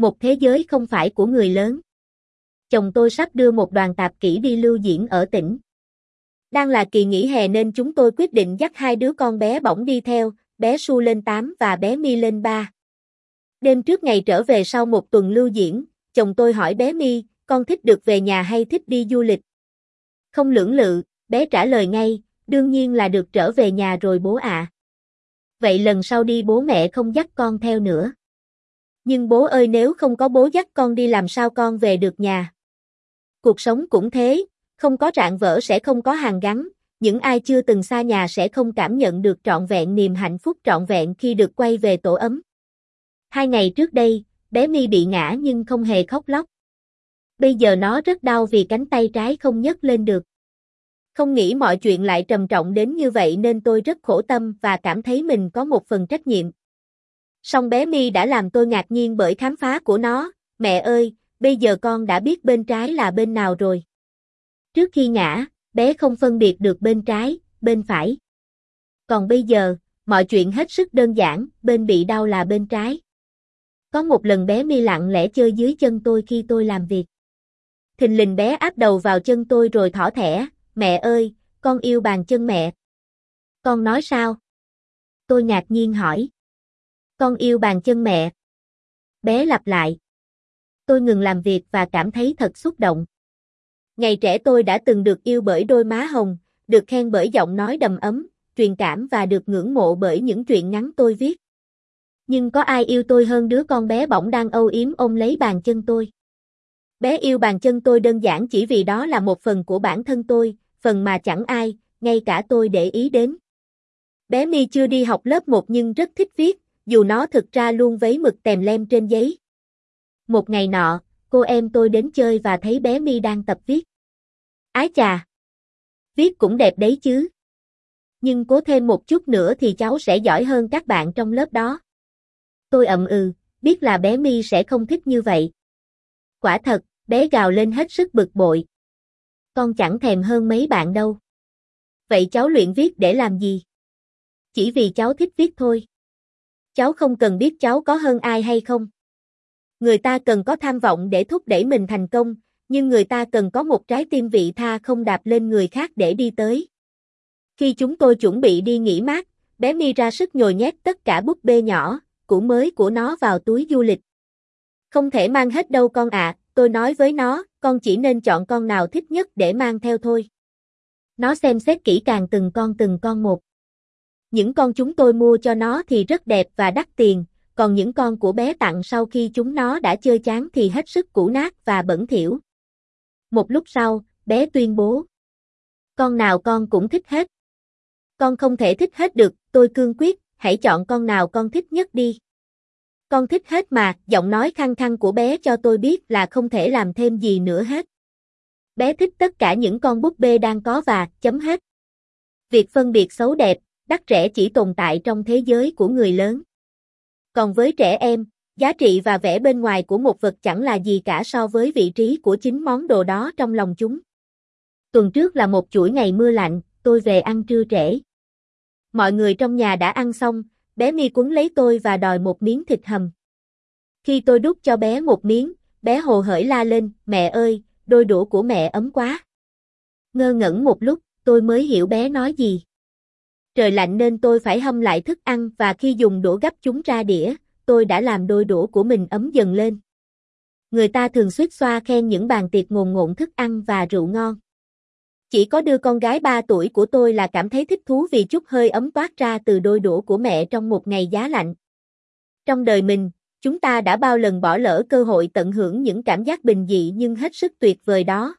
Một thế giới không phải của người lớn. Chồng tôi sắp đưa một đoàn tạp kỹ đi lưu diễn ở tỉnh. Đang là kỳ nghỉ hè nên chúng tôi quyết định dắt hai đứa con bé bỏng đi theo, bé Su lên 8 và bé Mi lên 3. Đêm trước ngày trở về sau một tuần lưu diễn, chồng tôi hỏi bé Mi, con thích được về nhà hay thích đi du lịch? Không lưỡng lự, bé trả lời ngay, đương nhiên là được trở về nhà rồi bố ạ. Vậy lần sau đi bố mẹ không dắt con theo nữa. Nhưng bố ơi nếu không có bố dắt con đi làm sao con về được nhà. Cuộc sống cũng thế, không có rạn vỡ sẽ không có hàng gắn, những ai chưa từng xa nhà sẽ không cảm nhận được trọn vẹn niềm hạnh phúc trọn vẹn khi được quay về tổ ấm. Hai ngày trước đây, bé My bị ngã nhưng không hề khóc lóc. Bây giờ nó rất đau vì cánh tay trái không nhấc lên được. Không nghĩ mọi chuyện lại trầm trọng đến như vậy nên tôi rất khổ tâm và cảm thấy mình có một phần trách nhiệm. Song bé My đã làm tôi ngạc nhiên bởi khám phá của nó, mẹ ơi, bây giờ con đã biết bên trái là bên nào rồi. Trước khi ngã, bé không phân biệt được bên trái, bên phải. Còn bây giờ, mọi chuyện hết sức đơn giản, bên bị đau là bên trái. Có một lần bé mi lặng lẽ chơi dưới chân tôi khi tôi làm việc. Thình lình bé áp đầu vào chân tôi rồi thỏ thẻ, mẹ ơi, con yêu bàn chân mẹ. Con nói sao? Tôi ngạc nhiên hỏi. Con yêu bàn chân mẹ. Bé lặp lại. Tôi ngừng làm việc và cảm thấy thật xúc động. Ngày trẻ tôi đã từng được yêu bởi đôi má hồng, được khen bởi giọng nói đầm ấm, truyền cảm và được ngưỡng mộ bởi những truyện ngắn tôi viết. Nhưng có ai yêu tôi hơn đứa con bé bỗng đang âu yếm ôm lấy bàn chân tôi. Bé yêu bàn chân tôi đơn giản chỉ vì đó là một phần của bản thân tôi, phần mà chẳng ai, ngay cả tôi để ý đến. Bé My chưa đi học lớp 1 nhưng rất thích viết, dù nó thực ra luôn vấy mực tèm lem trên giấy. Một ngày nọ, cô em tôi đến chơi và thấy bé My đang tập viết. Ái chà! Viết cũng đẹp đấy chứ. Nhưng cố thêm một chút nữa thì cháu sẽ giỏi hơn các bạn trong lớp đó. Tôi ậm ừ, biết là bé My sẽ không thích như vậy. Quả thật, bé gào lên hết sức bực bội. Con chẳng thèm hơn mấy bạn đâu. Vậy cháu luyện viết để làm gì? Chỉ vì cháu thích viết thôi. Cháu không cần biết cháu có hơn ai hay không. Người ta cần có tham vọng để thúc đẩy mình thành công, nhưng người ta cần có một trái tim vị tha không đạp lên người khác để đi tới. Khi chúng tôi chuẩn bị đi nghỉ mát, bé Mi ra sức nhồi nhét tất cả búp bê nhỏ, cũ mới của nó vào túi du lịch. Không thể mang hết đâu con ạ, tôi nói với nó, con chỉ nên chọn con nào thích nhất để mang theo thôi. Nó xem xét kỹ càng từng con từng con một. Những con chúng tôi mua cho nó thì rất đẹp và đắt tiền, còn những con của bé tặng sau khi chúng nó đã chơi chán thì hết sức cũ nát và bẩn thỉu. Một lúc sau, bé tuyên bố. Con nào con cũng thích hết. Con không thể thích hết được, tôi cương quyết, hãy chọn con nào con thích nhất đi. Con thích hết mà, giọng nói khăng khăng của bé cho tôi biết là không thể làm thêm gì nữa hết. Bé thích tất cả những con búp bê đang có và, chấm hết. Việc phân biệt xấu đẹp, đắt rẻ chỉ tồn tại trong thế giới của người lớn. Còn với trẻ em, giá trị và vẻ bên ngoài của một vật chẳng là gì cả so với vị trí của chính món đồ đó trong lòng chúng. Tuần trước là một chuỗi ngày mưa lạnh, tôi về ăn trưa trễ. Mọi người trong nhà đã ăn xong, bé mi cuốn lấy tôi và đòi một miếng thịt hầm. Khi tôi đút cho bé một miếng, bé hồ hởi la lên, mẹ ơi, đôi đũa của mẹ ấm quá. Ngơ ngẩn một lúc, tôi mới hiểu bé nói gì. Trời lạnh nên tôi phải hâm lại thức ăn và khi dùng đũa gấp chúng ra đĩa, tôi đã làm đôi đũa của mình ấm dần lên. Người ta thường suýt xoa khen những bàn tiệc ngồn ngộn thức ăn và rượu ngon. Chỉ có đứa con gái 3 tuổi của tôi là cảm thấy thích thú vì chút hơi ấm toát ra từ đôi đũa của mẹ trong một ngày giá lạnh. Trong đời mình, chúng ta đã bao lần bỏ lỡ cơ hội tận hưởng những cảm giác bình dị nhưng hết sức tuyệt vời đó.